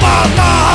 Mata